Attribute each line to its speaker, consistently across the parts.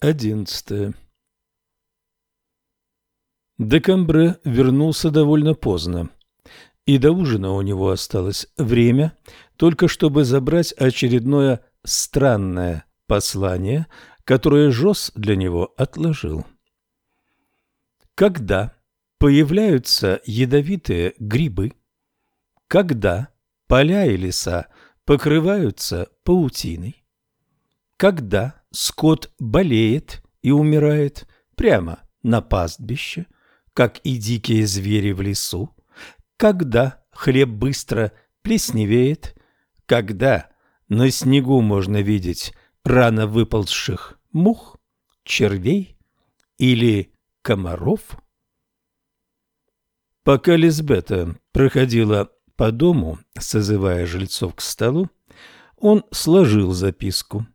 Speaker 1: Одиннадцатое. Декамбре вернулся довольно поздно, и до ужина у него осталось время, только чтобы забрать очередное странное послание, которое Жос для него отложил. Когда появляются ядовитые грибы, когда поля и леса покрываются паутиной, когда скот болеет и умирает прямо на пастбище, как и дикие звери в лесу, когда хлеб быстро плесневеет, когда на снегу можно видеть рано выползших мух, червей или комаров. Пока Лизбета проходила по дому, созывая жильцов к столу, он сложил записку.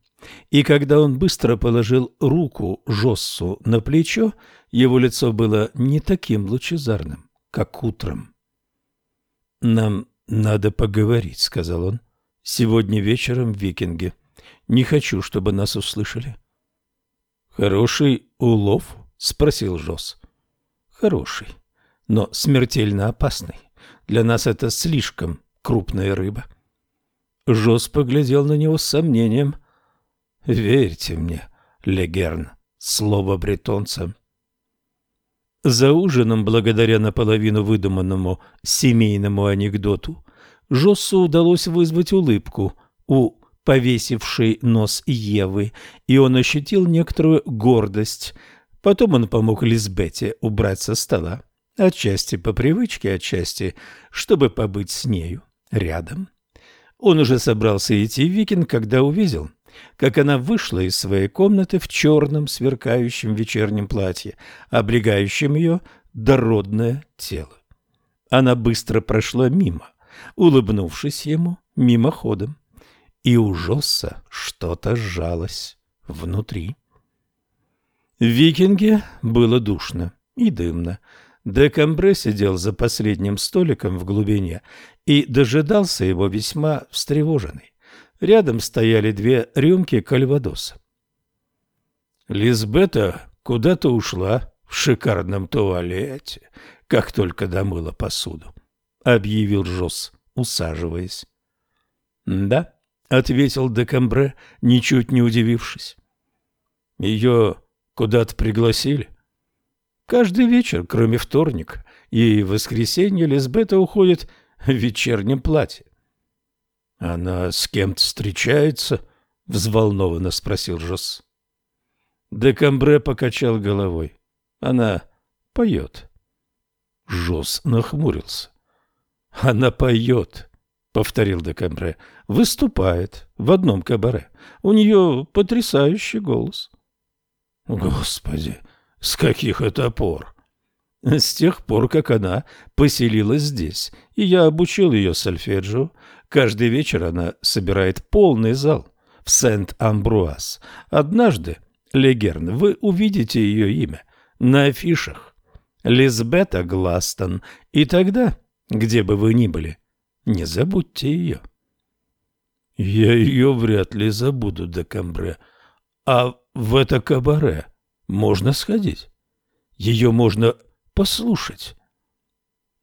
Speaker 1: И когда он быстро положил руку Жоссу на плечо, его лицо было не таким лучезарным, как утром. «Нам надо поговорить», — сказал он. «Сегодня вечером в Викинге. Не хочу, чтобы нас услышали». «Хороший улов?» — спросил Жос. «Хороший, но смертельно опасный. Для нас это слишком крупная рыба». Жос поглядел на него с сомнением. «Верьте мне, Легерн, слово бретонца». За ужином, благодаря наполовину выдуманному семейному анекдоту, Жоссу удалось вызвать улыбку у повесившей нос Евы, и он ощутил некоторую гордость. Потом он помог Лизбете убрать со стола, отчасти по привычке, отчасти, чтобы побыть с нею рядом. Он уже собрался идти в Викинг, когда увидел, как она вышла из своей комнаты в черном сверкающем вечернем платье, облегающем ее дородное тело. Она быстро прошла мимо, улыбнувшись ему мимоходом и у Жосса что-то сжалось внутри. В Викинге было душно и дымно. Декамбре сидел за последним столиком в глубине и дожидался его весьма встревоженный. Рядом стояли две рюмки кальвадоса. Лизбета куда-то ушла в шикарном туалете, как только домыла посуду, — объявил Жос, усаживаясь. — Да, — ответил Декамбре, ничуть не удивившись. — Ее куда-то пригласили? Каждый вечер, кроме вторника и воскресенья, Лизбета уходит в вечернем платье. — Она с кем-то встречается? — взволнованно спросил Жос. Декамбре покачал головой. Она поет. Жос нахмурился. Она поет. — повторил Декамбре, — выступает в одном кабаре. У нее потрясающий голос. — Господи, с каких это пор? — С тех пор, как она поселилась здесь, и я обучил ее сольфеджио. Каждый вечер она собирает полный зал в Сент-Амбруаз. Однажды, Легерн, вы увидите ее имя на афишах. Лизбета Гластон. И тогда, где бы вы ни были, не забудьте ее. Я ее вряд ли забуду, Декамбре. А в это кабаре можно сходить. Ее можно послушать.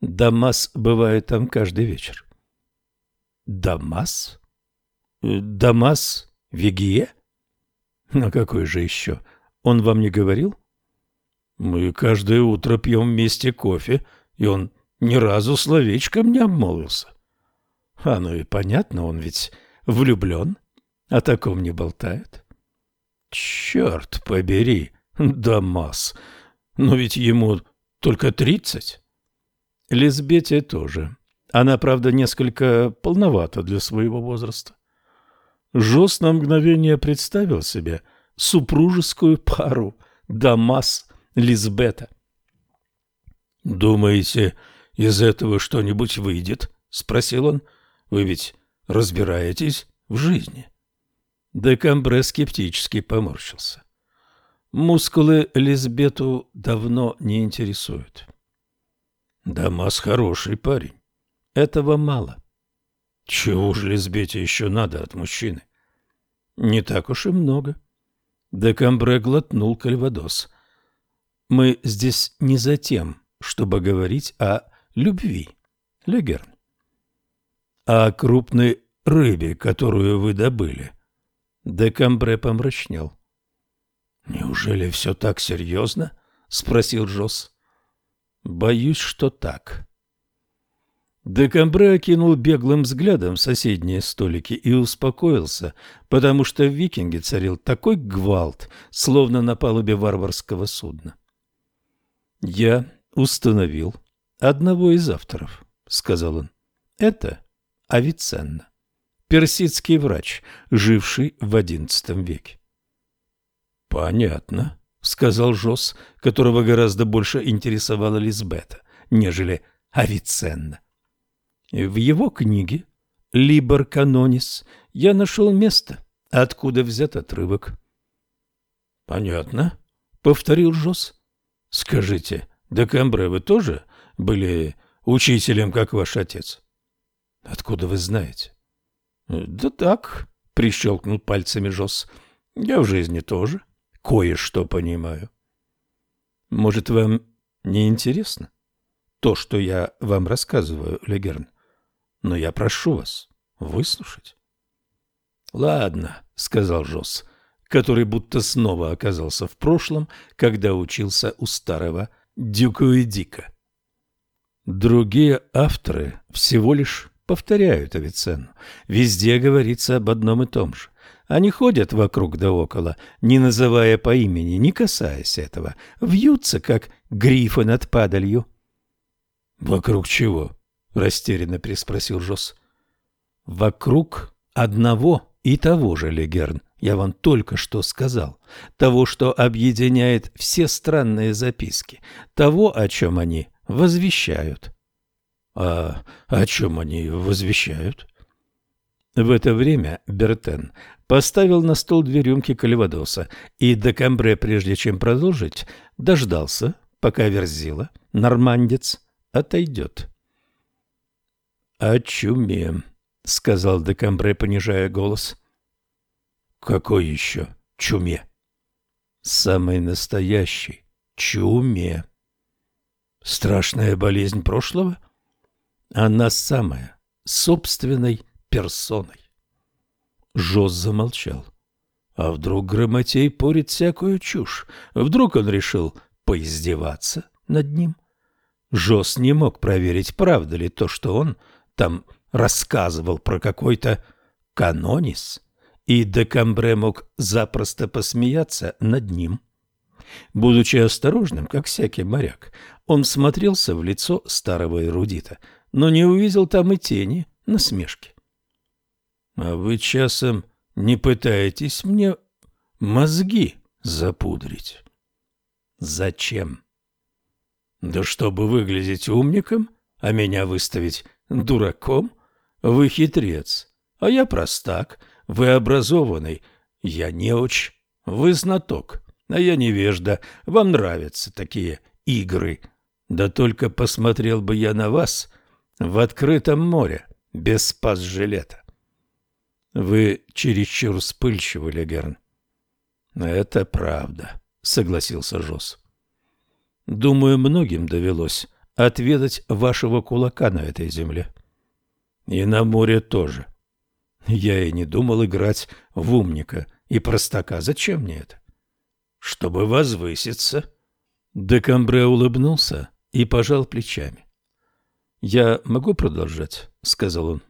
Speaker 1: Дамас бывает там каждый вечер. Дамас? Дамас Вигие? А какой же еще? Он вам не говорил? Мы каждое утро пьем вместе кофе, и он ни разу словечком не обмолвился. А ну и понятно, он ведь влюблен, о таком не болтают. Черт побери, Дамас, но ведь ему только тридцать. Лизбете тоже. Она, правда, несколько полновата для своего возраста. Жос на мгновение представил себе супружескую пару Дамас-Лизбета. «Думаете, из этого что-нибудь выйдет?» — спросил он. — вы ведь разбираетесь в жизни. Декамбре скептически поморщился. Мускулы Лизбету давно не интересуют. Дамас хороший парень. Этого мало. Чего же Лизбете еще надо от мужчины? Не так уж и много. Декамбре глотнул кальвадос. «Мы здесь не за тем, чтобы говорить о любви, Легерн. А о крупной рыбе, которую вы добыли». Декамбре помрачнел. «Неужели все так серьезно?» — спросил Джосс. «Боюсь, что так». Декамбре окинул беглым взглядом соседние столики и успокоился, потому что в Викинге царил такой гвалт, словно на палубе варварского судна. «Я установил одного из авторов», — сказал он. «Это Авиценна, персидский врач, живший в XI веке». «Понятно», — сказал Жос, которого гораздо больше интересовала Лизбета, нежели Авиценна. В его книге «Либор Канонис» я нашел место, откуда взят отрывок. — Понятно, — повторил Жос. — Скажите, Декамбре, вы тоже были учителем, как ваш отец? — Откуда вы знаете? — Да так, — прищелкнул пальцами Жос. — Я в жизни тоже кое-что понимаю. — Может, вам не интересно то, что я вам рассказываю, Легерн? — но я прошу вас выслушать. — Ладно, — сказал Жос, который будто снова оказался в прошлом, когда учился у старого Дюкуэдика. Другие авторы всего лишь повторяют Авиценну. Везде говорится об одном и том же. Они ходят вокруг да около, не называя по имени, не касаясь этого, вьются, как грифы над падалью. — Вокруг чего? — растерянно переспросил Жос. «Вокруг одного и того же, Легерн, я вам только что сказал, того, что объединяет все странные записки, того, о чем они возвещают». «А о чем они возвещают?» В это время Бертен поставил на стол две рюмки каливадоса, и Декамбре, прежде чем продолжить, дождался, пока Верзила, нормандец, отойдет. «О чуме», — сказал Декамбре, понижая голос. «Какой еще чуме?» «Самой настоящей чуме». «Страшная болезнь прошлого?» «Она самая, собственной персоной». Жоз замолчал. А вдруг Грамотей порит всякую чушь? Вдруг он решил поиздеваться над ним? Жоз не мог проверить, правда ли то, что он там рассказывал про какой-то канонис, и Декамбре мог запросто посмеяться над ним. Будучи осторожным, как всякий моряк, он смотрелся в лицо старого эрудита, но не увидел там и тени насмешки. — А вы часом не пытаетесь мне мозги запудрить? — Зачем? — Да чтобы выглядеть умником, а меня выставить Дураком? Вы хитрец, а я простак. Вы образованный, я неуч. Вы знаток, а я невежда. Вам нравятся такие игры. Да только посмотрел бы я на вас в открытом море, без спас-жилета. Вы чересчур вспыльчивы, Легерн. Это правда, согласился Жос. Думаю, многим довелось отведать вашего кулака на этой земле. И на море тоже. Я и не думал играть в умника и простака. Зачем мне это? Чтобы возвыситься. Декамбре улыбнулся и пожал плечами. «Я могу продолжать?» — сказал он.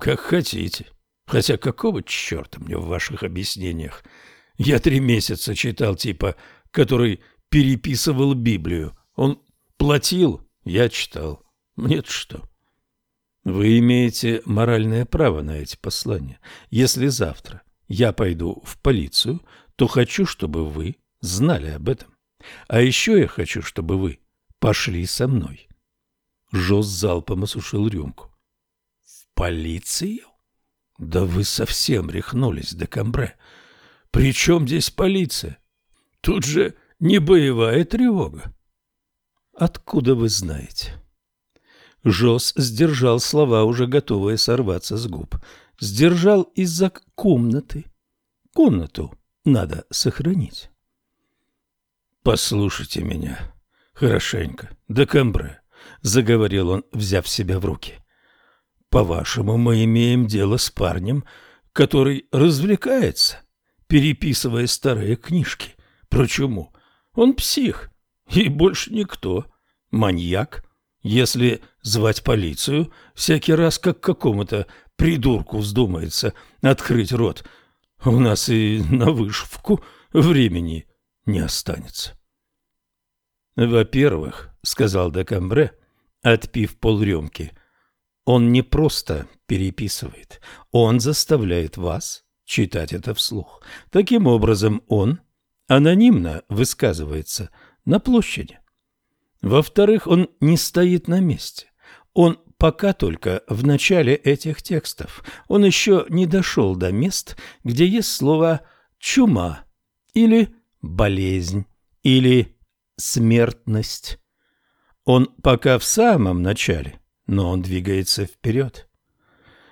Speaker 1: «Как хотите. Хотя какого черта мне в ваших объяснениях? Я три месяца читал типа, который переписывал Библию. Он Платил, я читал. Мне-то что? Вы имеете моральное право на эти послания. Если завтра я пойду в полицию, то хочу, чтобы вы знали об этом. А еще я хочу, чтобы вы пошли со мной. Жос залпом осушил рюмку. — полицию? Да вы совсем рехнулись, Декамбре. При чем здесь полиция? Тут же не боевая тревога. Откуда вы знаете? Жос сдержал слова, уже готовые сорваться с губ. Сдержал из-за комнаты. Комнату надо сохранить. «Послушайте меня хорошенько, Декамбре», — заговорил он, взяв себя в руки. «По-вашему, мы имеем дело с парнем, который развлекается, переписывая старые книжки про чуму. Он псих, и больше никто, маньяк. Если звать полицию, всякий раз как какому-то придурку вздумается открыть рот, у нас и на вышивку времени не останется. «Во-первых, — сказал Декамбре, отпив полрюмки, — он не просто переписывает, он заставляет вас читать это вслух. Таким образом, он анонимно высказывается на площади. Во-вторых, он не стоит на месте. Он пока только в начале этих текстов. Он еще не дошел до мест, где есть слово «чума» или «болезнь» или «смертность». Он пока в самом начале, но он двигается вперед.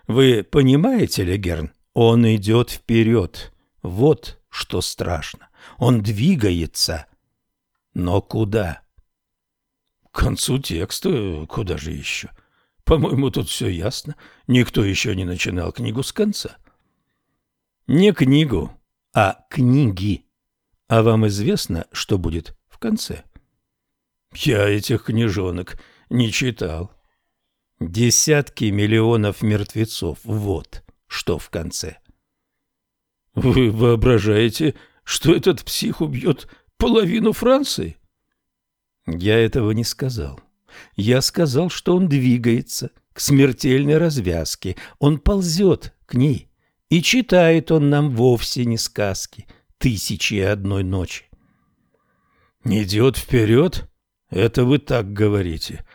Speaker 1: Вы понимаете, Легерн? Он идет вперед. Вот что страшно. Он двигается. Но куда? К концу текста куда же еще? По-моему, тут все ясно. Никто еще не начинал книгу с конца. Не книгу, а книги. А вам известно, что будет в конце? Я этих книжонок не читал. Десятки миллионов мертвецов. Вот что в конце. Вы воображаете, что этот псих убьет половину Франции? Я этого не сказал. Я сказал, что он двигается к смертельной развязке, он ползет к ней, и читает он нам вовсе не сказки «Тысячи и одной ночи». «Идет вперед?» Это вы так говорите.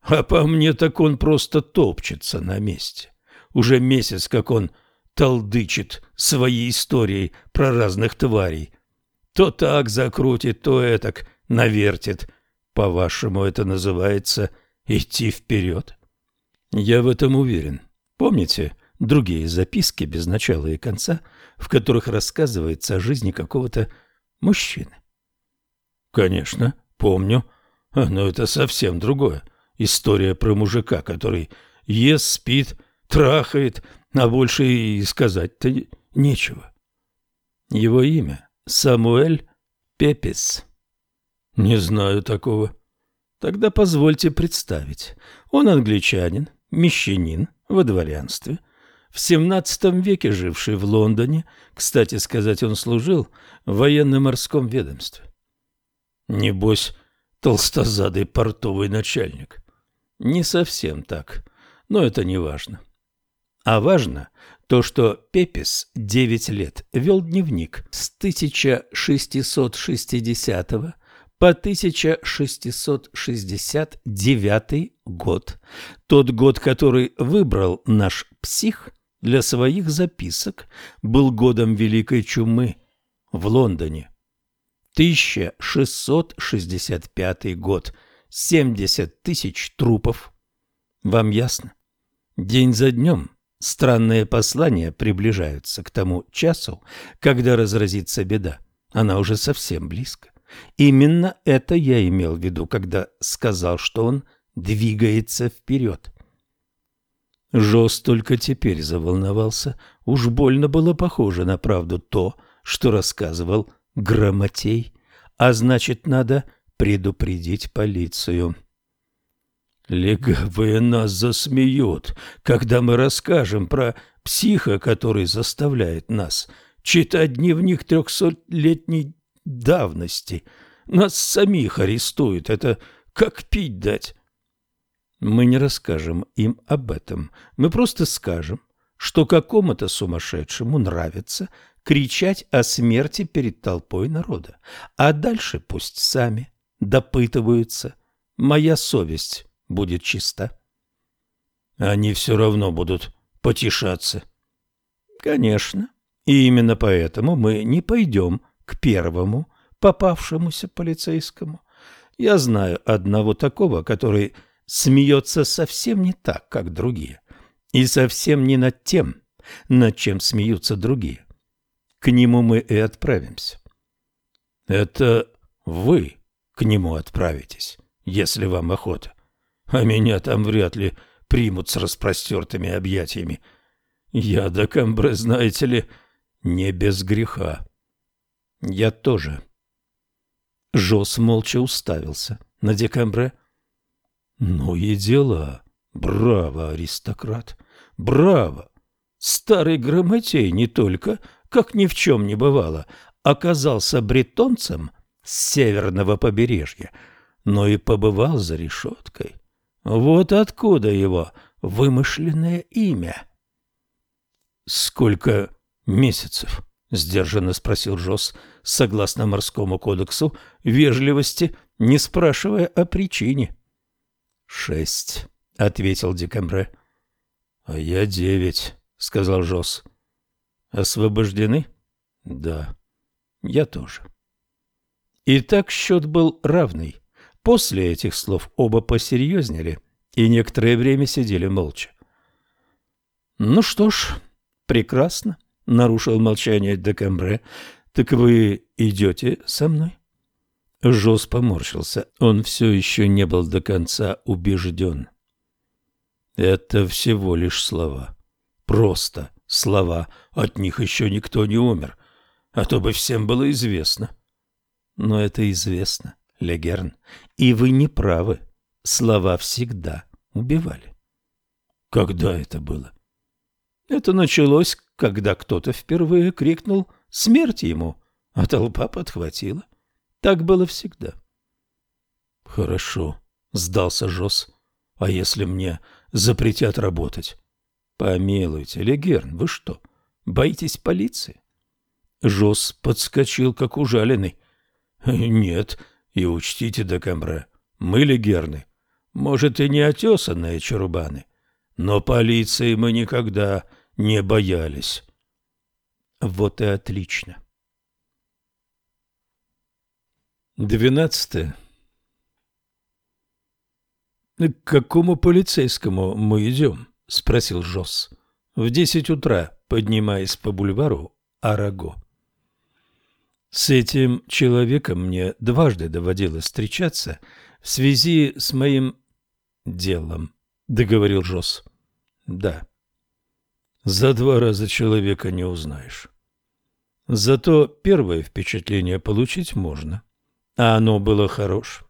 Speaker 1: А по мне так он просто топчется на месте. Уже месяц, как он толдычит своей историей про разных тварей. То так закрутит, то этак навертит. По-вашему, это называется идти вперед? Я в этом уверен. Помните другие записки без начала и конца, в которых рассказывается о жизни какого-то мужчины? Конечно, помню. Но это совсем другое. История про мужика, который ест, спит, трахает, а больше и сказать-то нечего. Его имя Самуэль Пепис. Не знаю такого. Тогда позвольте представить. Он англичанин, мещанин во дворянстве, в XVII веке живший в Лондоне, кстати сказать, он служил в военно-морском ведомстве. Небось, толстозадый портовый начальник. Не совсем так, но это не важно. А важно то, что Пепис 9 лет вел дневник с 1660 по 1669 год. Тот год, который выбрал наш псих для своих записок, был годом Великой Чумы в Лондоне. 1665 год. 70 тысяч трупов. Вам ясно? День за днем странные послания приближаются к тому часу, когда разразится беда. Она уже совсем близко. Именно это я имел в виду, когда сказал, что он двигается вперед. Жост только теперь заволновался. Уж больно было похоже на правду то, что рассказывал Грамотей. А значит, надо предупредить полицию. Легавые нас засмеют, когда мы расскажем про психа, который заставляет нас читать дневник трехсотлетней давности. Нас самих арестуют. Это как пить дать. Мы не расскажем им об этом. Мы просто скажем, что какому-то сумасшедшему нравится кричать о смерти перед толпой народа. А дальше пусть сами допытываются. Моя совесть будет чиста. Они все равно будут потешаться. Конечно. И именно поэтому мы не пойдем к первому попавшемуся полицейскому. Я знаю одного такого, который смеется совсем не так, как другие, и совсем не над тем, над чем смеются другие. к нему мы и отправимся. Это вы к нему отправитесь, если вам охота. А меня там вряд ли примут с распростертыми объятиями. Я до Камбре, знаете ли, не без греха. Я тоже. Жос молча уставился на Декамбре. Ну и дела. Браво, аристократ. Браво. Старый грамотей не только, как ни в чем не бывало, оказался бретонцем с северного побережья, но и побывал за решеткой. Вот откуда его вымышленное имя. «Сколько месяцев?» — сдержанно спросил Жос, согласно морскому кодексу вежливости, не спрашивая о причине. «Шесть», — ответил Декамбре. «А я девять», — сказал Жос. «Освобождены?» «Да, я тоже». Итак, счет был равный. После этих слов оба посерьезнели и некоторое время сидели молча. «Ну что ж, прекрасно», — нарушил молчание Декамбре. «Так вы идете со мной?» Жос поморщился. Он все еще не был до конца убежден. «Это всего лишь слова. Просто слова. От них еще никто не умер. А то бы всем было известно». «Но это известно. Легерн, и вы не правы. Слова всегда убивали. Когда это было? Это началось, когда кто-то впервые крикнул «Смерть ему!», а толпа подхватила. Так было всегда. Хорошо, сдался Жос. А если мне запретят работать? Помилуйте, Легерн, вы что, боитесь полиции? Жос подскочил, как ужаленный. Нет, и учтите, Декамбре, мы легерны, может, и не отесанные чурбаны, но полиции мы никогда не боялись. Вот и отлично. Двенадцатое. «К какому полицейскому мы идем?» — спросил Жос. «В десять утра, поднимаясь по бульвару Араго». С этим человеком мне дважды доводилось встречаться в связи с моим делом, договорил Жос. Да. За два раза человека не узнаешь. Зато первое впечатление получить можно. А оно было хорош.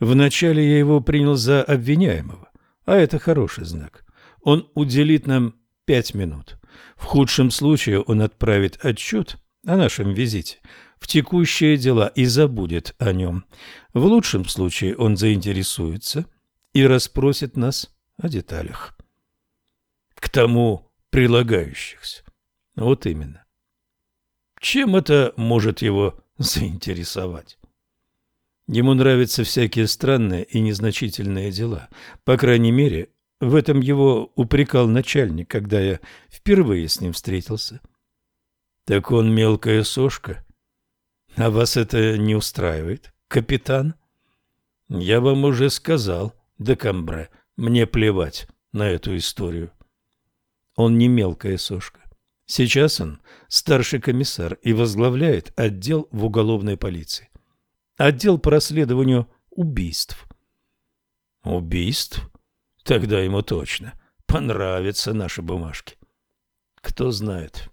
Speaker 1: Вначале я его принял за обвиняемого, а это хороший знак. Он уделит нам пять минут. В худшем случае он отправит отчет о нашем визите в текущие дела и забудет о нем. В лучшем случае он заинтересуется и расспросит нас о деталях. К тому прилагающихся. Вот именно. Чем это может его заинтересовать? Ему нравятся всякие странные и незначительные дела. По крайней мере, в этом его упрекал начальник, когда я впервые с ним встретился. Так он мелкая сошка, а вас это не устраивает, капитан? Я вам уже сказал, Декамбре, мне плевать на эту историю. Он не мелкая сошка. Сейчас он старший комиссар и возглавляет отдел в уголовной полиции. Отдел по расследованию убийств. Убийств? Тогда ему точно понравятся наши бумажки. Кто знает.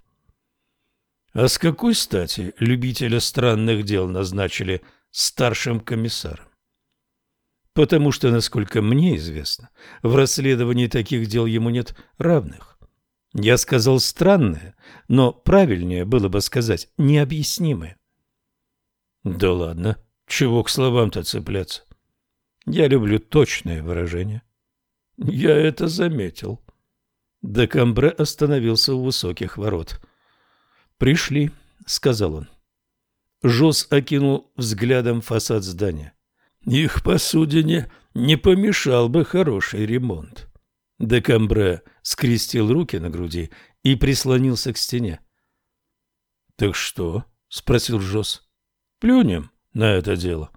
Speaker 1: А с какой стати любителя странных дел назначили старшим комиссаром? Потому что, насколько мне известно, в расследовании таких дел ему нет равных. Я сказал странное, но правильнее было бы сказать необъяснимое. Да ладно, чего к словам-то цепляться? Я люблю точное выражение. Я это заметил. Декамбре остановился у высоких ворот. «Пришли», — сказал он. Жос окинул взглядом фасад здания. «Их посудине не помешал бы хороший ремонт». Декамбре скрестил руки на груди и прислонился к стене. «Так что?» — спросил Жос. «Плюнем на это дело».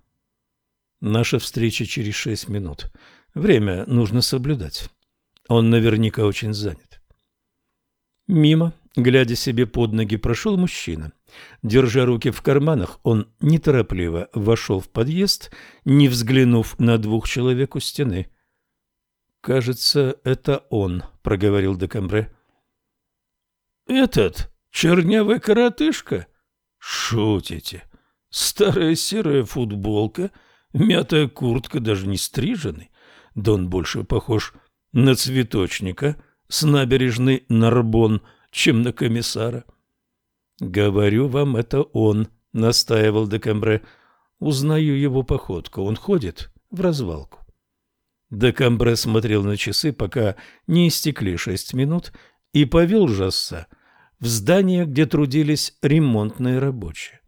Speaker 1: «Наша встреча через шесть минут. Время нужно соблюдать. Он наверняка очень занят». Мимо Глядя себе под ноги, прошел мужчина. Держа руки в карманах, он неторопливо вошел в подъезд, не взглянув на двух человек у стены. «Кажется, это он», — проговорил Декамбре.
Speaker 2: «Этот чернявый коротышка? Шутите. Старая серая футболка, мятая куртка, даже не стриженный. Да он больше похож на цветочника с набережной Нарбон, чем на комиссара».
Speaker 1: «Говорю вам, это он», — настаивал Декамбре. «Узнаю его походку. Он ходит в развалку». Декамбре смотрел на часы, пока не истекли шесть минут, и повел Жасса в здание, где трудились ремонтные рабочие.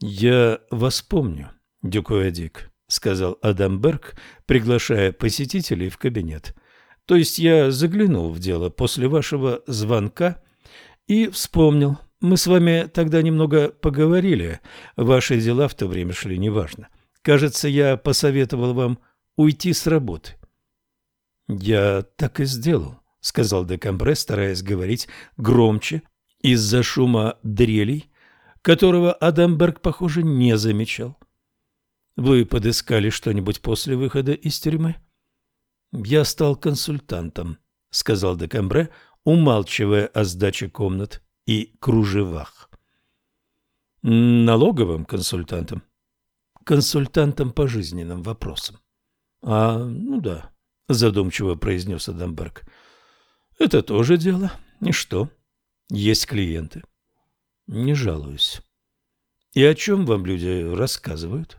Speaker 1: «Я вас помню, Дюкуэдик», — сказал Адамберг, приглашая посетителей в кабинет. «То есть я заглянул в дело после вашего звонка и вспомнил. Мы с вами тогда немного поговорили. Ваши дела в то время шли неважно. Кажется, я посоветовал вам уйти с работы». «Я так и сделал», — сказал Декамбре, стараясь говорить громче из-за шума дрелей, которого Адамберг, похоже, не замечал. «Вы подыскали что-нибудь после выхода из тюрьмы?» «Я стал консультантом», — сказал Декамбре, умалчивая о сдаче комнат и кружевах. «Налоговым консультантом?» «Консультантом по жизненным вопросам». «А, ну да», — задумчиво произнес Адамберг. «Это тоже дело. И что? Есть клиенты». «Не жалуюсь». «И о чем вам люди рассказывают?»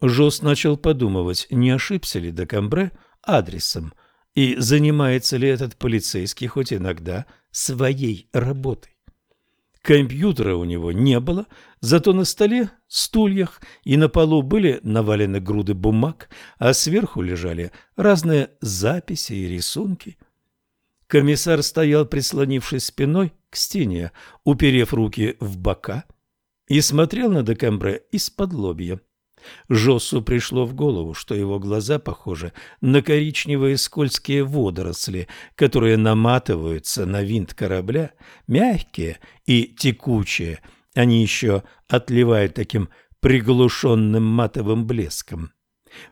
Speaker 1: Жос начал подумывать, не ошибся ли Декамбре адресом, и занимается ли этот полицейский хоть иногда своей работой. Компьютера у него не было, зато на столе, стульях и на полу были навалены груды бумаг, а сверху лежали разные записи и рисунки. Комиссар стоял, прислонившись спиной к стене, уперев руки в бока, и смотрел на Декамбре из-под лобья. Жосу пришло в голову, что его глаза похожи на коричневые скользкие водоросли, которые наматываются на винт корабля, мягкие и текучие. Они еще отливают таким приглушенным матовым блеском.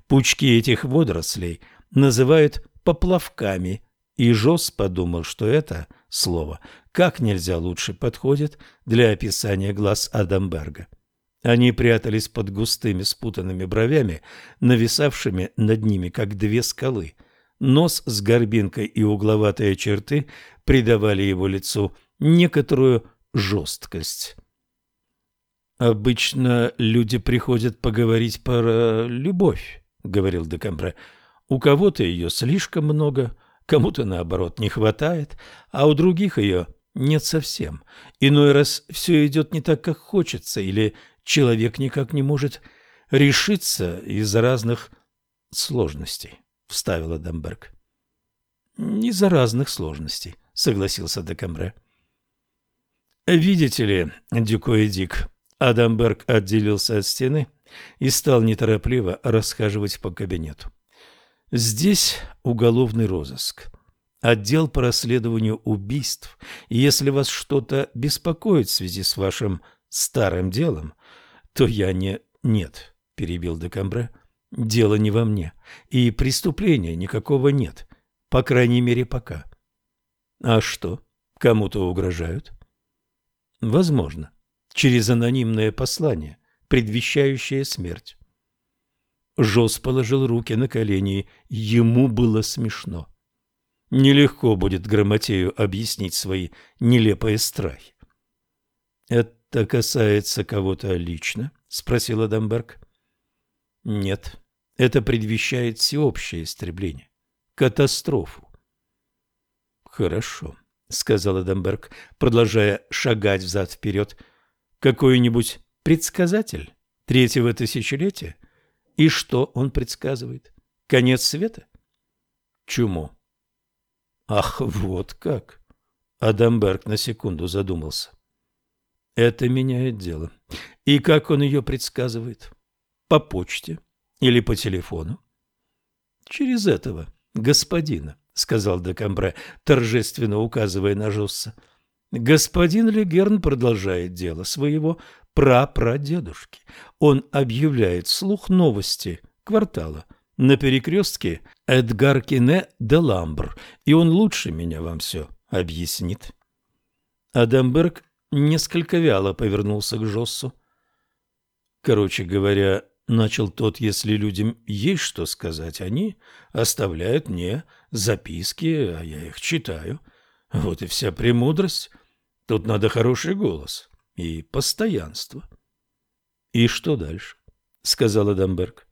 Speaker 1: Пучки этих водорослей называют поплавками, и Жос подумал, что это слово как нельзя лучше подходит для описания глаз Адамберга. Они прятались под густыми спутанными бровями, нависавшими над ними, как две скалы. Нос с горбинкой и угловатые черты придавали его лицу некоторую жесткость. «Обычно люди приходят поговорить про любовь», — говорил Декамбре. «У кого-то ее слишком много, кому-то, наоборот, не хватает, а у других ее нет совсем. Иной раз все идет не так, как хочется, или человек никак не может решиться из-за разных сложностей, — вставила Дамберг. — Из-за разных сложностей, — согласился Декамбре. — Видите ли, Дюко Дик, Адамберг отделился от стены и стал неторопливо расхаживать по кабинету. Здесь уголовный розыск, отдел по расследованию убийств, и если вас что-то беспокоит в связи с вашим старым делом, то я не... Нет, перебил Декамбре. Дело не во мне. И преступления никакого нет. По крайней мере, пока. А что? Кому-то угрожают? Возможно. Через анонимное послание, предвещающее смерть. Жос положил руки на колени. Ему было смешно. Нелегко будет Грамотею объяснить свои нелепые страхи. Это «Это касается кого-то лично?» — спросил Адамберг. «Нет, это предвещает всеобщее истребление, катастрофу». «Хорошо», — сказал Адамберг, продолжая шагать взад-вперед. «Какой-нибудь предсказатель третьего тысячелетия? И что он предсказывает? Конец света?» «Чуму». «Ах, вот как!» Адамберг на секунду задумался. Это меняет дело. И как он ее предсказывает? По почте или по телефону? Через этого господина, — сказал Декамбре, торжественно указывая на Жосса. Господин Легерн продолжает дело своего прапрадедушки. Он объявляет слух новости квартала на перекрестке Эдгар Кине де Ламбр, и он лучше меня вам все объяснит. Адамберг несколько вяло повернулся к Жоссу. Короче говоря, начал тот, если людям есть что сказать, они оставляют мне записки, а я их читаю. Вот и вся премудрость. Тут надо хороший голос и постоянство. — И что дальше? — сказал Адамберг.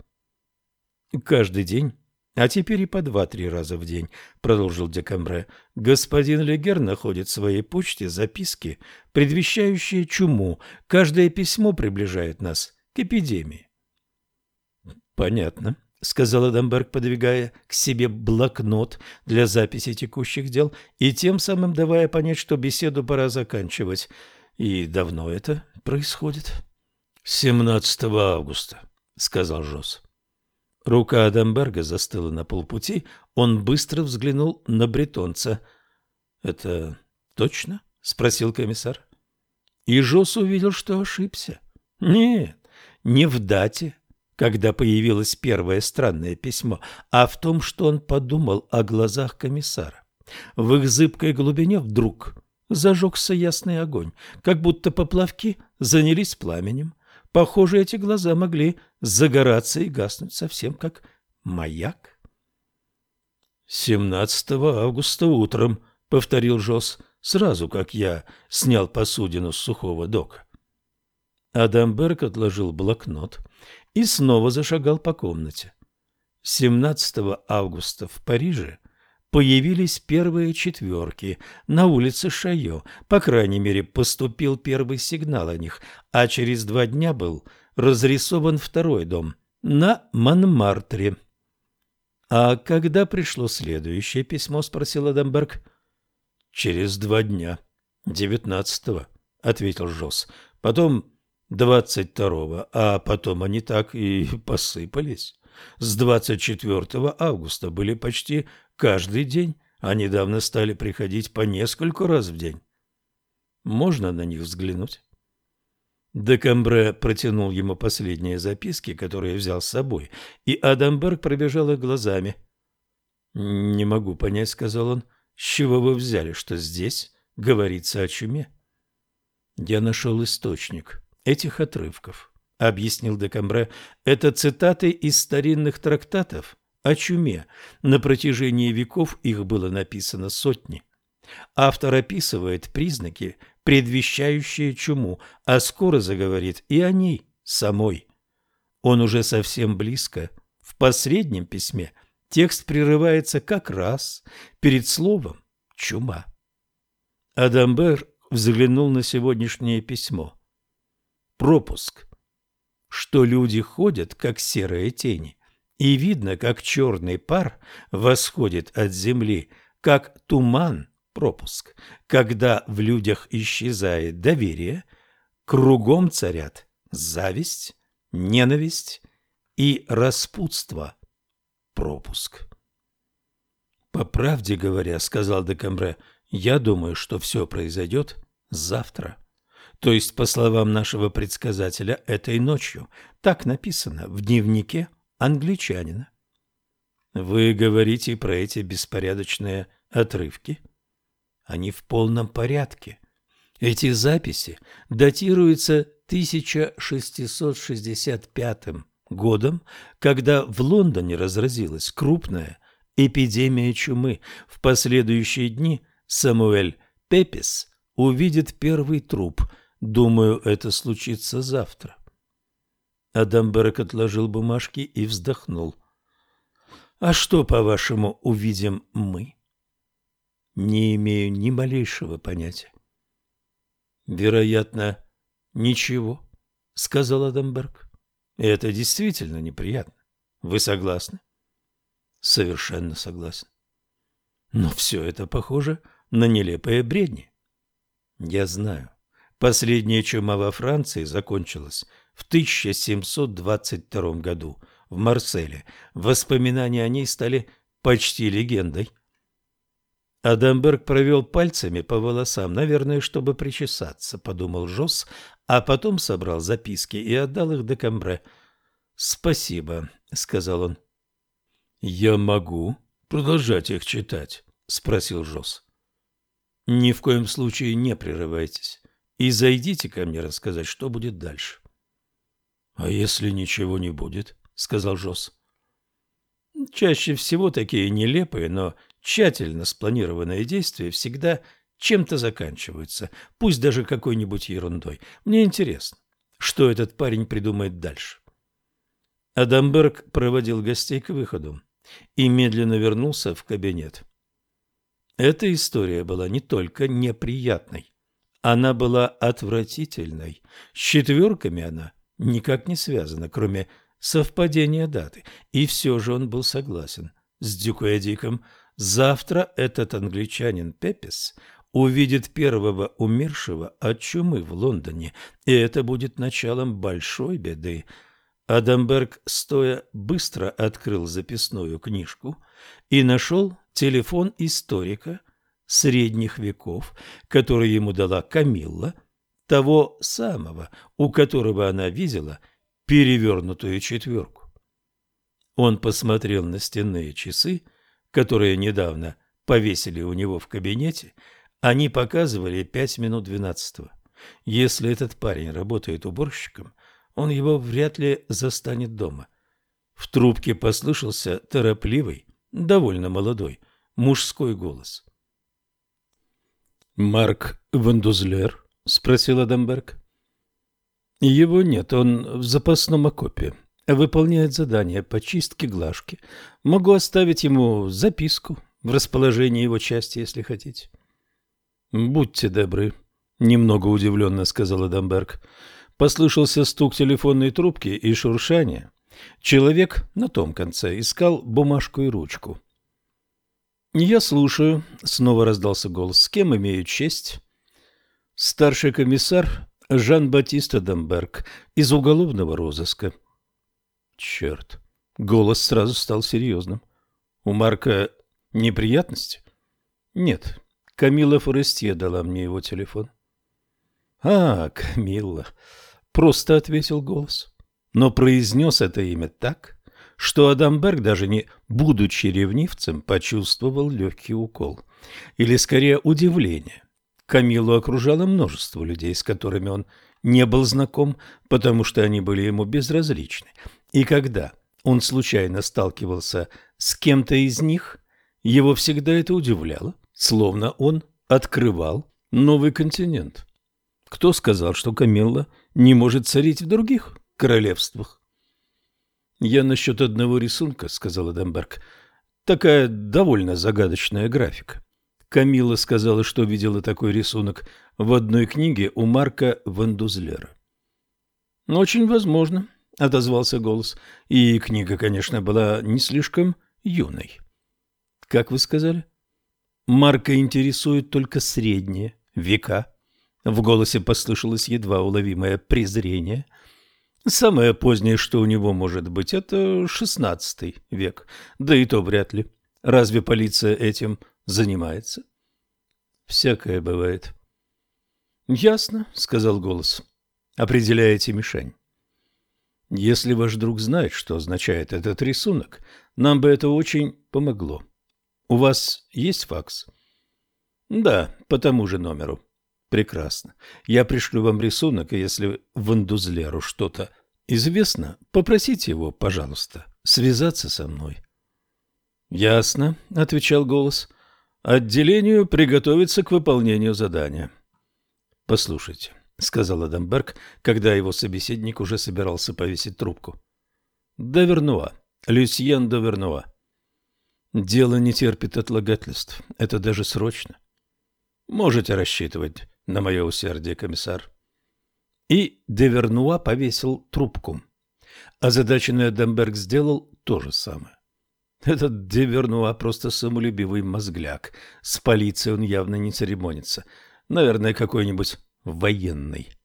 Speaker 1: — Каждый день, а теперь и по два-три раза в день, — продолжил Декамбре, — господин Легер находит в своей почте записки, предвещающие чуму. Каждое письмо приближает нас к эпидемии. Понятно, сказал Адамберг, подвигая к себе блокнот для записи текущих дел и тем самым давая понять, что беседу пора заканчивать. И давно это происходит? 17 августа, сказал Жос. Рука Адамберга застыла на полпути, он быстро взглянул на бретонца. Это точно? спросил комиссар. И Жос увидел, что ошибся. Нет, не в дате, когда появилось первое странное письмо, а в том, что он подумал о глазах комиссара. В их зыбкой глубине вдруг зажегся ясный огонь, как будто поплавки занялись пламенем. Похоже, эти глаза могли загораться и гаснуть совсем как маяк. «17 августа утром», — повторил Жос, — «сразу, как я снял посудину с сухого дока». Адамберг отложил блокнот и снова зашагал по комнате. 17 августа в Париже появились первые четверки на улице Шайо. По крайней мере, поступил первый сигнал о них, а через два дня был разрисован второй дом на Монмартре. «А когда пришло следующее письмо?» – спросил Адамберг. «Через два дня. Девятнадцатого», – ответил Жос. «Потом двадцать второго, а потом они так и посыпались. С двадцать четвертого августа были почти каждый день, а недавно стали приходить по нескольку раз в день. Можно на них взглянуть? Декамбре протянул ему последние записки, которые взял с собой, и Адамберг пробежал их глазами. «Не могу понять», — сказал он, — «с чего вы взяли, что здесь говорится о чуме?» Я нашел источник этих отрывков, объяснил Декамбре, это цитаты из старинных трактатов о чуме. На протяжении веков их было написано сотни. Автор описывает признаки, предвещающие чуму, а скоро заговорит и о ней самой. Он уже совсем близко. В последнем письме текст прерывается как раз перед словом «чума». Адамбер взглянул на сегодняшнее письмо пропуск, что люди ходят, как серые тени, и видно, как черный пар восходит от земли, как туман пропуск, когда в людях исчезает доверие, кругом царят зависть, ненависть и распутство пропуск. По правде говоря, сказал Декамбре, я думаю, что все произойдет завтра. То есть, по словам нашего предсказателя, этой ночью. Так написано в дневнике англичанина. Вы говорите про эти беспорядочные отрывки? Они в полном порядке. Эти записи датируются 1665 годом, когда в Лондоне разразилась крупная эпидемия чумы. В последующие дни Самуэль Пепис увидит первый труп – Думаю, это случится завтра. Адамберг отложил бумажки и вздохнул. А что, по-вашему, увидим мы? Не имею ни малейшего понятия. Вероятно, ничего, сказал Адамберг. это действительно неприятно. Вы согласны? Совершенно согласен. Но все это похоже на нелепые бредни. Я знаю. Последняя чума во Франции закончилась в 1722 году в Марселе. Воспоминания о ней стали почти легендой. Адамберг провел пальцами по волосам, наверное, чтобы причесаться, подумал Жос, а потом собрал записки и отдал их Декамбре. «Спасибо», — сказал он. «Я могу продолжать их читать?» — спросил Жос. «Ни в коем случае не прерывайтесь и зайдите ко мне рассказать, что будет дальше». «А если ничего не будет?» — сказал Жос. «Чаще всего такие нелепые, но тщательно спланированные действия всегда чем-то заканчиваются, пусть даже какой-нибудь ерундой. Мне интересно, что этот парень придумает дальше». Адамберг проводил гостей к выходу и медленно вернулся в кабинет. Эта история была не только неприятной, она была отвратительной. С четверками она никак не связана, кроме совпадения даты. И все же он был согласен с Дюкуэдиком. Завтра этот англичанин Пепес увидит первого умершего от чумы в Лондоне, и это будет началом большой беды. Адамберг, стоя, быстро открыл записную книжку и нашел телефон историка средних веков, который ему дала Камилла, того самого, у которого она видела перевернутую четверку. Он посмотрел на стенные часы, которые недавно повесили у него в кабинете, они показывали пять минут двенадцатого. Если этот парень работает уборщиком, он его вряд ли застанет дома. В трубке послышался торопливый, довольно молодой, мужской голос. «Марк Вандузлер?» — спросил Адамберг. «Его нет, он в запасном окопе. Выполняет задание по чистке глажки. Могу оставить ему записку в расположении его части, если хотите». «Будьте добры», — немного удивленно сказал Адамберг. Послышался стук телефонной трубки и шуршание. Человек на том конце искал бумажку и ручку. «Я слушаю», — снова раздался голос. «С кем имею честь?» «Старший комиссар Жан-Батист Адамберг из уголовного розыска». «Черт!» Голос сразу стал серьезным. «У Марка неприятности?» «Нет, Камила Форестье дала мне его телефон». «А, Камилла!» просто ответил голос. Но произнес это имя так, что Адамберг, даже не будучи ревнивцем, почувствовал легкий укол. Или, скорее, удивление. Камилу окружало множество людей, с которыми он не был знаком, потому что они были ему безразличны. И когда он случайно сталкивался с кем-то из них, его всегда это удивляло, словно он открывал новый континент. Кто сказал, что Камилла не может царить в других королевствах? «Я насчет одного рисунка», — сказал Эдемберг. «Такая довольно загадочная графика. Камила сказала, что видела такой рисунок в одной книге у Марка Вандузлера». «Очень возможно», — отозвался голос. «И книга, конечно, была не слишком юной». «Как вы сказали?» «Марка интересует только средние века». В голосе послышалось едва уловимое презрение. Самое позднее, что у него может быть, это шестнадцатый век. Да и то вряд ли. Разве полиция этим занимается? Всякое бывает. Ясно, сказал голос. Определяете мишень. Если ваш друг знает, что означает этот рисунок, нам бы это очень помогло. У вас есть факс? Да, по тому же номеру. Прекрасно. Я пришлю вам рисунок, и если Вандузлеру что-то известно, попросите его, пожалуйста, связаться со мной. Ясно, отвечал голос. Отделению приготовиться к выполнению задания. Послушайте, сказал Адамберг, когда его собеседник уже собирался повесить трубку. Довернуа, Люсьен Довернуа. Дело не терпит отлагательств. Это даже срочно. Можете рассчитывать на мое усердие, комиссар. И Девернуа повесил трубку. Озадаченный Адамберг сделал то же самое. Этот Девернуа просто самолюбивый мозгляк. С полицией он явно не церемонится. Наверное, какой-нибудь военный.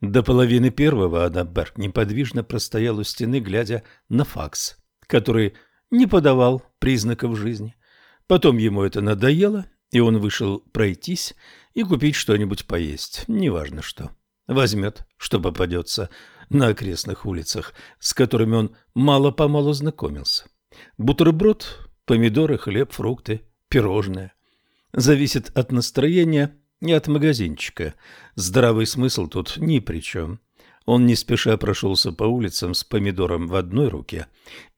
Speaker 1: До половины первого Адамберг неподвижно простоял у стены, глядя на факс, который не подавал признаков жизни. Потом ему это надоело, и он вышел пройтись и купить что-нибудь поесть, неважно что. Возьмет, что попадется на окрестных улицах, с которыми он мало-помалу знакомился. Бутерброд, помидоры, хлеб, фрукты, пирожное. Зависит от настроения и от магазинчика. Здравый смысл тут ни при чем. Он не спеша прошелся по улицам с помидором в одной руке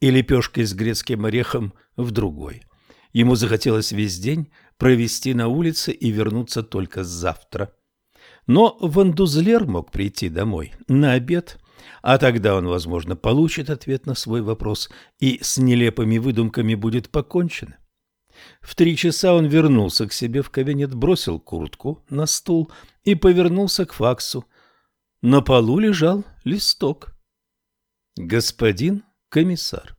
Speaker 1: и лепешкой с грецким орехом в другой. Ему захотелось весь день провести на улице и вернуться только завтра. Но Вандузлер мог прийти домой на обед, а тогда он, возможно, получит ответ на свой вопрос, и с нелепыми выдумками будет покончено. В три часа он вернулся к себе в кабинет, бросил куртку на стул и повернулся к факсу – на полу лежал листок. Господин комиссар,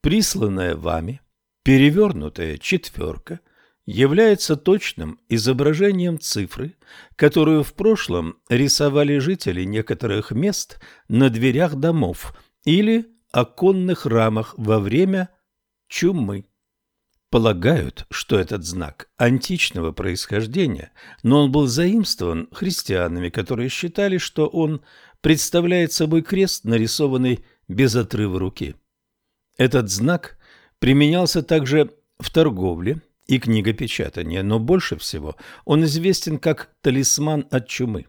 Speaker 1: присланная вами перевернутая четверка является точным изображением цифры, которую в прошлом рисовали жители некоторых мест на дверях домов или оконных рамах во время чумы. Полагают, что этот знак античного происхождения, но он был заимствован христианами, которые считали, что он представляет собой крест, нарисованный без отрыва руки. Этот знак применялся также в торговле и книгопечатании, но больше всего он известен как талисман от чумы.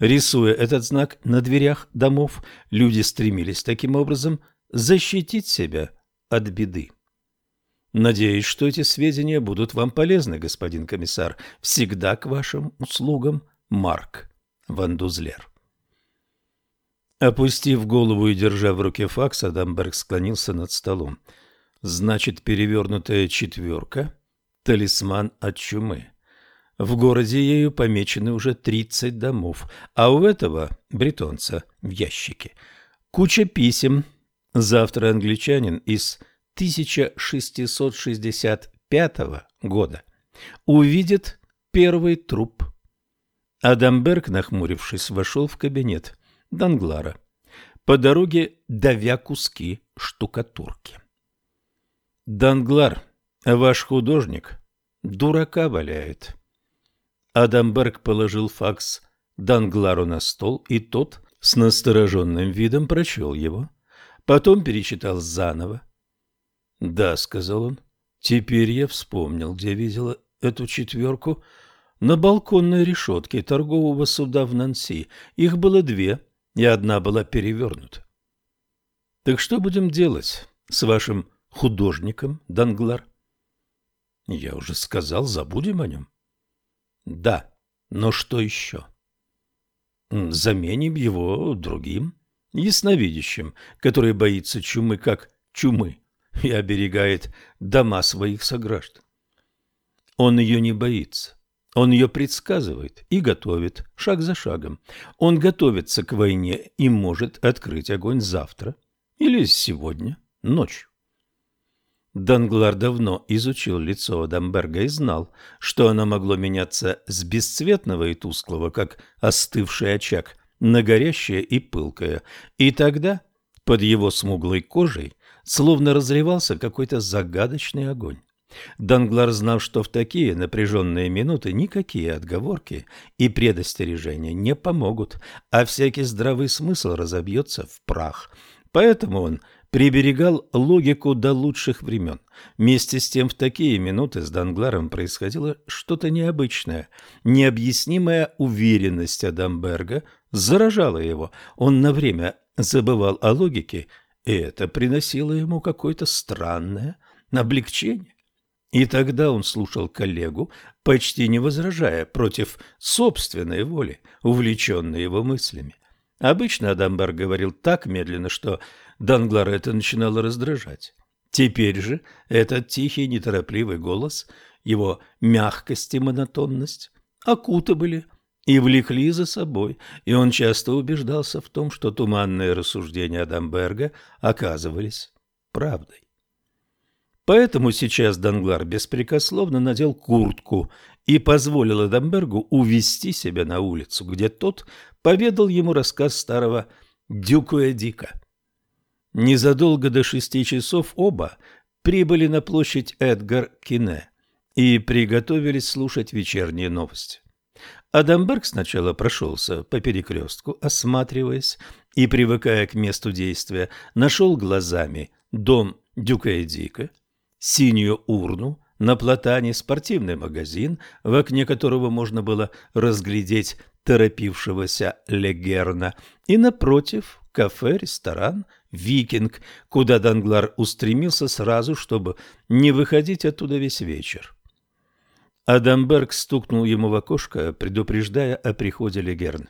Speaker 1: Рисуя этот знак на дверях домов, люди стремились таким образом защитить себя от беды. Надеюсь, что эти сведения будут вам полезны, господин комиссар. Всегда к вашим услугам, Марк Вандузлер. Опустив голову и держа в руке факс, Адамберг склонился над столом. Значит, перевернутая четверка – талисман от чумы. В городе ею помечены уже тридцать домов, а у этого бретонца в ящике куча писем. Завтра англичанин из 1665 года увидит первый труп. Адамберг, нахмурившись, вошел в кабинет Данглара, по дороге давя куски штукатурки. «Данглар, ваш художник дурака валяет». Адамберг положил факс Данглару на стол, и тот с настороженным видом прочел его. Потом перечитал заново, «Да», — сказал он, — «теперь я вспомнил, где видела эту четверку. На балконной решетке торгового суда в Нанси. Их было две, и одна была перевернута». «Так что будем делать с вашим художником, Данглар?» «Я уже сказал, забудем о нем». «Да, но что еще?» «Заменим его другим, ясновидящим, который боится чумы как чумы» и оберегает дома своих сограждан. Он ее не боится. Он ее предсказывает и готовит, шаг за шагом. Он готовится к войне и может открыть огонь завтра или сегодня, ночью. Данглар давно изучил лицо Адамберга и знал, что оно могло меняться с бесцветного и тусклого, как остывший очаг, на горящее и пылкое. И тогда под его смуглой кожей словно разливался какой-то загадочный огонь. Данглар знал, что в такие напряженные минуты никакие отговорки и предостережения не помогут, а всякий здравый смысл разобьется в прах. Поэтому он приберегал логику до лучших времен. Вместе с тем в такие минуты с Дангларом происходило что-то необычное. Необъяснимая уверенность Адамберга заражала его. Он на время забывал о логике и это приносило ему какое-то странное облегчение. И тогда он слушал коллегу, почти не возражая против собственной воли, увлеченной его мыслями. Обычно Адамбар говорил так медленно, что Данглара это начинало раздражать. Теперь же этот тихий, неторопливый голос, его мягкость и монотонность окутывали и влекли за собой, и он часто убеждался в том, что туманные рассуждения Адамберга оказывались правдой. Поэтому сейчас Данглар беспрекословно надел куртку и позволил Адамбергу увести себя на улицу, где тот поведал ему рассказ старого Дюкуэдика. Незадолго до шести часов оба прибыли на площадь Эдгар Кине и приготовились слушать вечерние новости. Адамберг сначала прошелся по перекрестку, осматриваясь и, привыкая к месту действия, нашел глазами дом Дюка и Дика, синюю урну на платане, спортивный магазин, в окне которого можно было разглядеть торопившегося Легерна, и напротив кафе, ресторан, викинг, куда Данглар устремился сразу, чтобы не выходить оттуда весь вечер. Адамберг стукнул ему в окошко, предупреждая о приходе Легерна.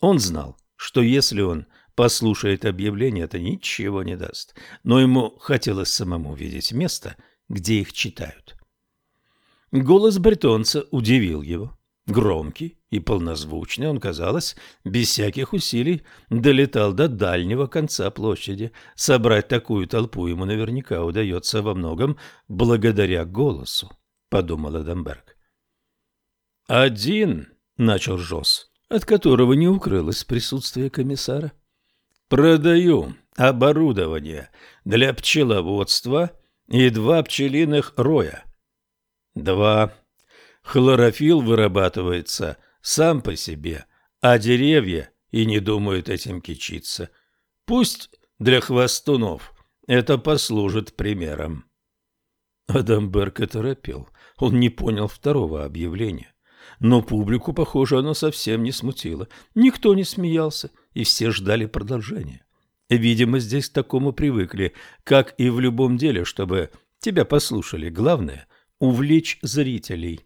Speaker 1: Он знал, что если он послушает объявление, это ничего не даст, но ему хотелось самому видеть место, где их читают. Голос бретонца удивил его. Громкий и полнозвучный, он, казалось, без всяких усилий долетал до дальнего конца площади. Собрать такую толпу ему наверняка удается во многом благодаря голосу, — подумал Адамберг. «Один», — начал Жос, от которого не укрылось присутствие комиссара, — «продаю оборудование для пчеловодства и два пчелиных роя». «Два», Хлорофилл вырабатывается сам по себе, а деревья и не думают этим кичиться. Пусть для хвостунов это послужит примером. Адамберг оторопел. Он не понял второго объявления. Но публику, похоже, оно совсем не смутило. Никто не смеялся, и все ждали продолжения. Видимо, здесь к такому привыкли, как и в любом деле, чтобы тебя послушали. Главное – увлечь зрителей.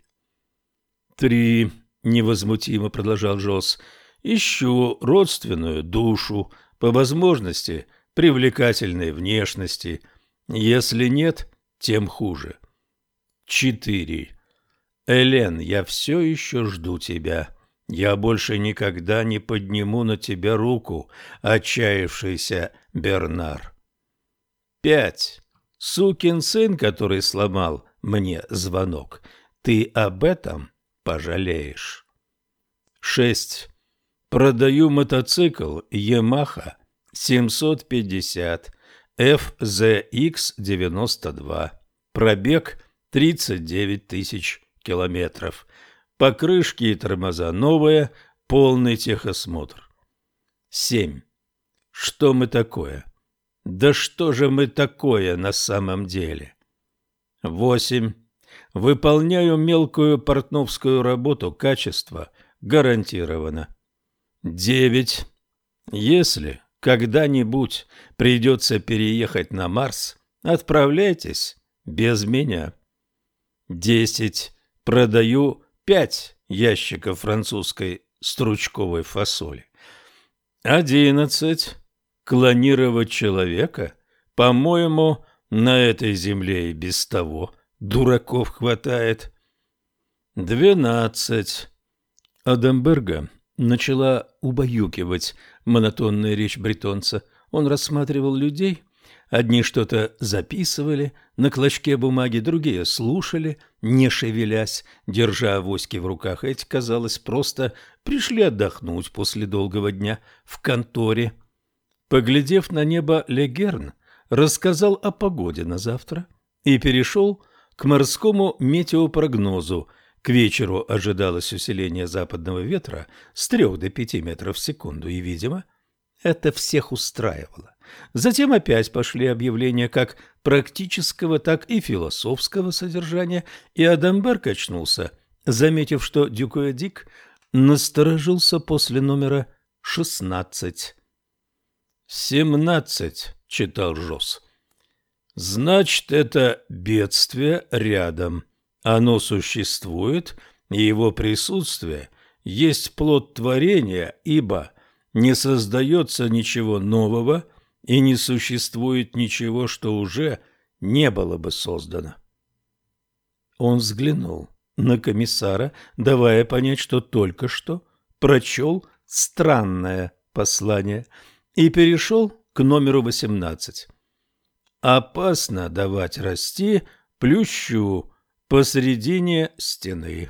Speaker 1: «Три», — невозмутимо продолжал Джосс, — «ищу родственную душу, по возможности привлекательной внешности. Если нет, тем хуже». «Четыре. Элен, я все еще жду тебя». Я больше никогда не подниму на тебя руку, отчаявшийся Бернар. Пять. Сукин сын, который сломал мне звонок. Ты об этом пожалеешь. 6. Продаю мотоцикл Yamaha 750 FZX92. Пробег 39 тысяч километров. Покрышки и тормоза новые, полный техосмотр. 7. Что мы такое? Да что же мы такое на самом деле? 8. Выполняю мелкую портновскую работу, качество гарантировано. 9. Если когда-нибудь придется переехать на Марс, отправляйтесь без меня. 10. Продаю 5 ящиков французской стручковой фасоли. 11. Клонировать человека? По-моему, на этой земле и без того – Дураков хватает. Двенадцать. Адамберга начала убаюкивать монотонная речь бретонца. Он рассматривал людей. Одни что-то записывали на клочке бумаги, другие слушали, не шевелясь, держа авоськи в руках. Эти, казалось, просто пришли отдохнуть после долгого дня в конторе. Поглядев на небо, Легерн рассказал о погоде на завтра и перешел к морскому метеопрогнозу. К вечеру ожидалось усиление западного ветра с 3 до 5 метров в секунду, и, видимо, это всех устраивало. Затем опять пошли объявления как практического, так и философского содержания, и Адамберг очнулся, заметив, что Дюкуэдик насторожился после номера 16. «Семнадцать», — читал Жос. Значит, это бедствие рядом. Оно существует, и его присутствие есть плод творения, ибо не создается ничего нового и не существует ничего, что уже не было бы создано. Он взглянул на комиссара, давая понять, что только что прочел странное послание, и перешел к номеру восемнадцать. Опасно давать расти плющу посредине стены.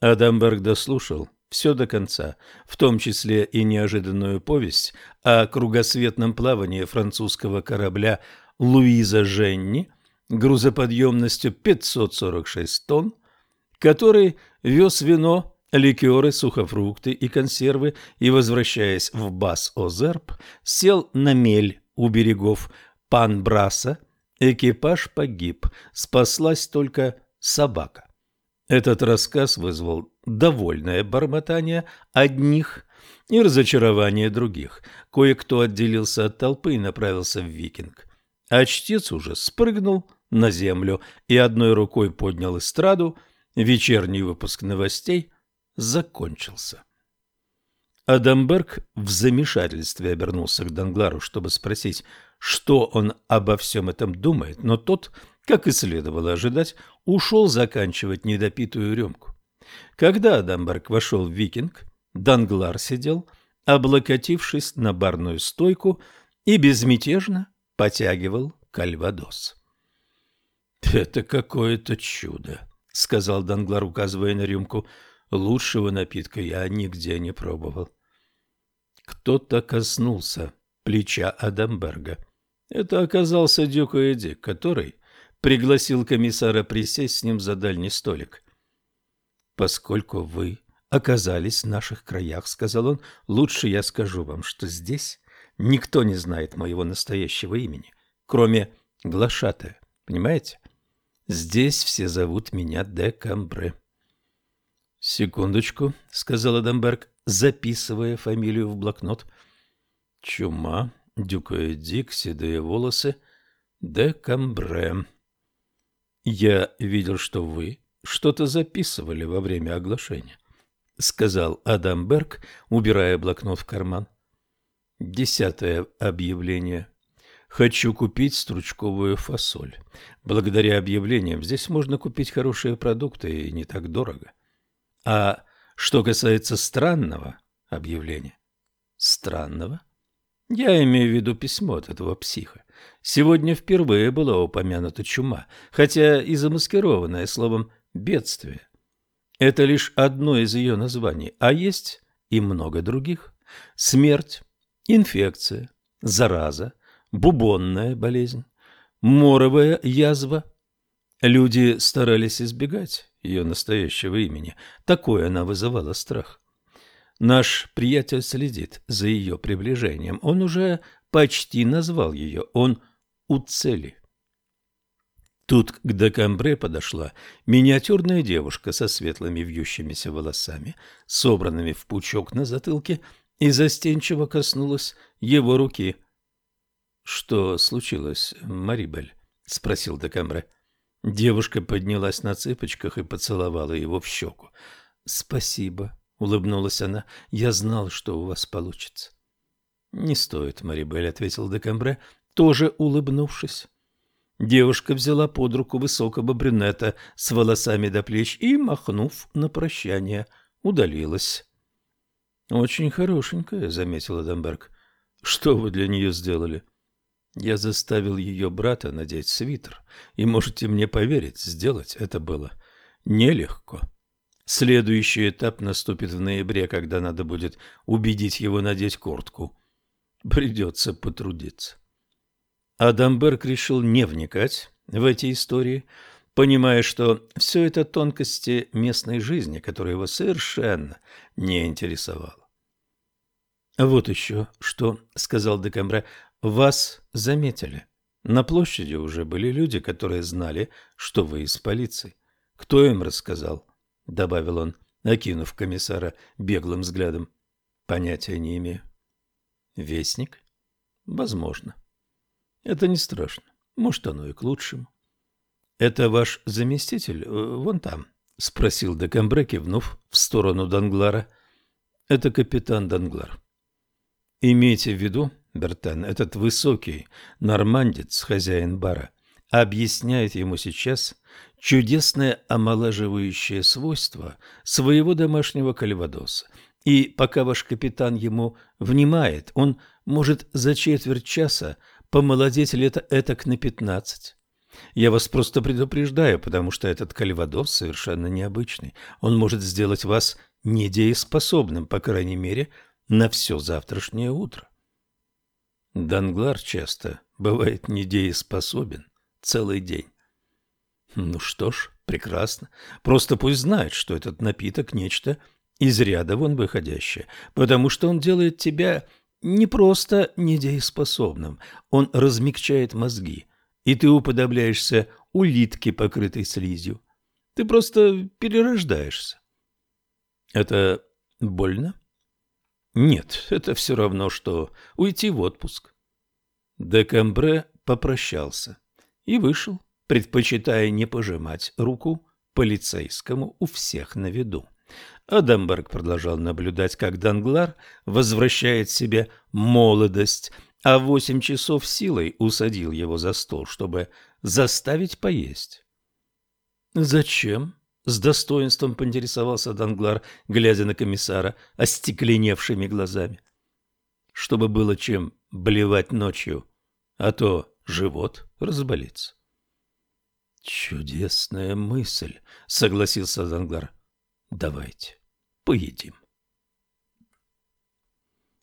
Speaker 1: Адамберг дослушал все до конца, в том числе и неожиданную повесть о кругосветном плавании французского корабля Луиза Женни грузоподъемностью 546 тонн, который вез вино, ликеры, сухофрукты и консервы и, возвращаясь в Бас-Озерб, сел на мель у берегов Пан-Браса. Экипаж погиб, спаслась только собака. Этот рассказ вызвал довольное бормотание одних и разочарование других. Кое-кто отделился от толпы и направился в викинг. А чтец уже спрыгнул на землю и одной рукой поднял эстраду. Вечерний выпуск новостей закончился. Адамберг в замешательстве обернулся к Данглару, чтобы спросить, что он обо всем этом думает, но тот, как и следовало ожидать, ушел заканчивать недопитую рюмку. Когда Адамберг вошел в викинг, Данглар сидел, облокотившись на барную стойку и безмятежно потягивал кальвадос. «Это какое-то чудо», — сказал Данглар, указывая на рюмку. «Лучшего напитка я нигде не пробовал». Кто-то коснулся плеча Адамберга. Это оказался Дюк Эдди, который пригласил комиссара присесть с ним за дальний столик. «Поскольку вы оказались в наших краях, — сказал он, — лучше я скажу вам, что здесь никто не знает моего настоящего имени, кроме Глашатая, понимаете? Здесь все зовут меня де Камбре. — Секундочку, — сказал Адамберг, записывая фамилию в блокнот. — Чума, дюкая дик, седые волосы, де Камбре. Я видел, что вы что-то записывали во время оглашения, — сказал Адамберг, убирая блокнот в карман. Десятое объявление. Хочу купить стручковую фасоль. Благодаря объявлениям здесь можно купить хорошие продукты и не так дорого. А что касается странного объявления. Странного? Я имею в виду письмо от этого психа. Сегодня впервые была упомянута чума, хотя и замаскированная словом «бедствие». Это лишь одно из ее названий, а есть и много других. Смерть, инфекция, зараза – бубонная болезнь, моровая язва. Люди старались избегать ее настоящего имени, такое она вызывала страх. Наш приятель следит за ее приближением, он уже почти назвал ее, он у цели. Тут к Декамбре подошла миниатюрная девушка со светлыми вьющимися волосами, собранными в пучок на затылке, и застенчиво коснулась его руки. Что случилось, Марибель? спросил Декамбре. Девушка поднялась на цыпочках и поцеловала его в щеку. Спасибо, улыбнулась она. Я знал, что у вас получится. Не стоит, Марибель, ответил Декамбре, тоже улыбнувшись. Девушка взяла под руку высокого брюнета с волосами до плеч и, махнув на прощание, удалилась. «Очень хорошенькая», — заметила Дамберг. «Что вы для нее сделали?» Я заставил ее брата надеть свитер, и можете мне поверить, сделать это было нелегко. Следующий этап наступит в ноябре, когда надо будет убедить его надеть куртку. Придется потрудиться. Адамберг решил не вникать в эти истории, понимая, что все это тонкости местной жизни, которая его совершенно не интересовала. «Вот еще что», — сказал Декамбре, вас заметили. На площади уже были люди, которые знали, что вы из полиции. Кто им рассказал? Добавил он, окинув комиссара беглым взглядом. Понятия не имею. Вестник? Возможно. Это не страшно. Может, оно и к лучшему. Это ваш заместитель э, вон там? Спросил Декамбре, кивнув в сторону Данглара. Это капитан Данглар. Имейте в виду, Бертен, этот высокий нормандец, хозяин бара, объясняет ему сейчас чудесное омолаживающее свойство своего домашнего кальвадоса. И пока ваш капитан ему внимает, он может за четверть часа помолодеть лето этак на пятнадцать. Я вас просто предупреждаю, потому что этот кальвадос совершенно необычный. Он может сделать вас недееспособным, по крайней мере, на все завтрашнее утро. Данглар часто бывает недееспособен целый день. Ну что ж, прекрасно. Просто пусть знает, что этот напиток – нечто из ряда вон выходящее, потому что он делает тебя не просто недееспособным, он размягчает мозги, и ты уподобляешься улитке, покрытой слизью. Ты просто перерождаешься. Это больно? Нет, это все равно, что уйти в отпуск. Декамбре попрощался и вышел, предпочитая не пожимать руку полицейскому у всех на виду. Адамберг продолжал наблюдать, как Данглар возвращает себе молодость, а в восемь часов силой усадил его за стол, чтобы заставить поесть. «Зачем?» — с достоинством поинтересовался Данглар, глядя на комиссара остекленевшими глазами. «Чтобы было чем блевать ночью, а то живот разболится». «Чудесная мысль», — согласился Данглар. «Давайте поедим».